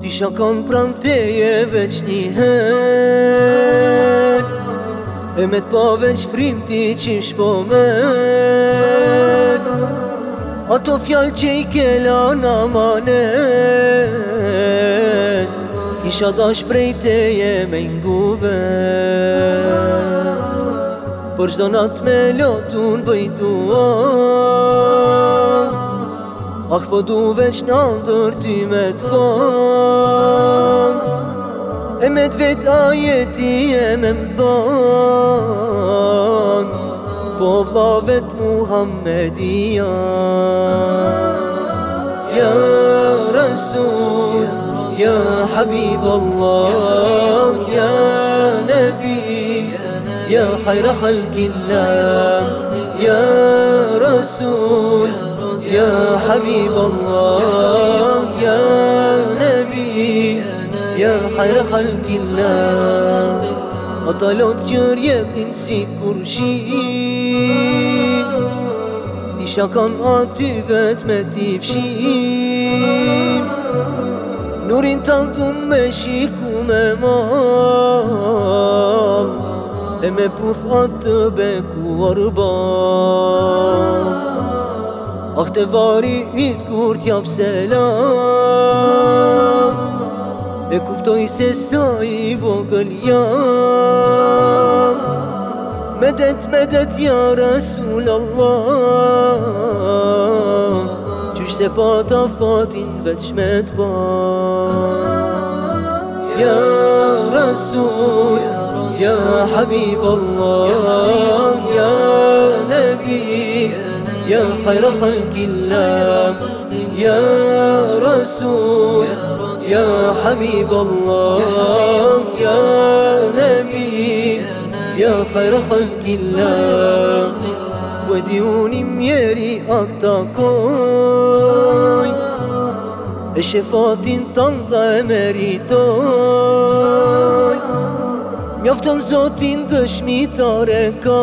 Tysiąc kompron tyje weczni hej E me t'pa veç frim ti qish po mer Ato fjall që i kela në manet Kisha dash prej teje me nguve. Por shdo nat me lotun bëjtua Ah po du veç në ndër ty me t'po امت فت آيتي امم ظان بوظافت محمديا يا رسول يا حبيب الله يا نبي يا حير خلق الله. يا رسول يا حبيب الله يا خير خلق الله أطلت جرية si kurshim Ti shakan aty vet me ti fshim Nurin tanë të me shiku me mal E me puf atë të bekuar bal Ah të vari i të kur t'jap selam E Medet, medet, ja Rasul Allah Qysh se pa ta fatin veç me t'pa Ja Rasul, ja Habib Allah Ja Nabi يا خير خلق الله يا رسول يا حبيب الله يا نبي يا خير خلق الله وديوني ميري أتاكوي الشفاطين تنضى مريتوي Mjafton zotin dëshmi të rekam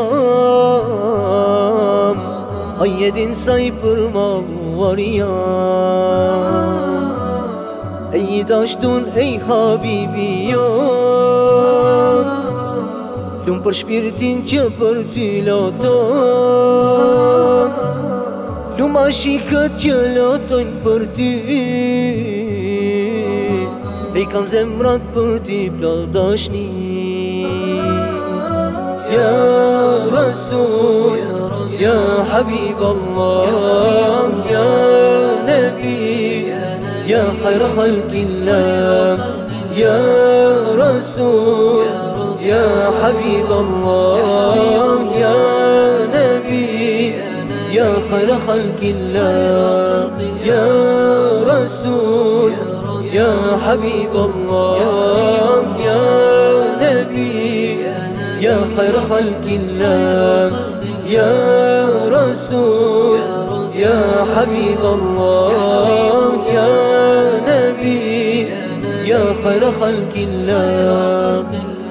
Hajedin say për maluar jam E i dashtun e i habibi jon Lumë për shpirtin që për ty loton Lumë a shikët që loton për ty E i kanë zemrat për ty plodashni Ja Rasul يا حبيب الله يا نبي يا خير خلق الله يا رسول يا حبيب الله يا نبي يا خير خلق الله يا رسول يا حبيب الله يا نبي يا خير خلق الله يا رسول يا حبيب الله يا خير خلق الله.